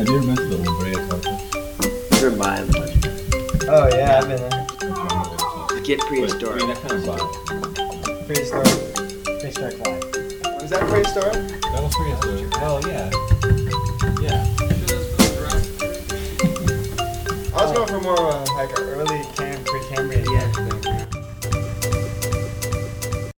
Have you ever been to the La Culture? Tarpon? Never mind. Oh yeah, I've been there. Get prehistoric. Wait, I mean, that kind of vibe. Prehistoric. Prehistoric vibe. Was that prehistoric? That was prehistoric. Well, yeah. Yeah. I was going for more of a, like an early Camp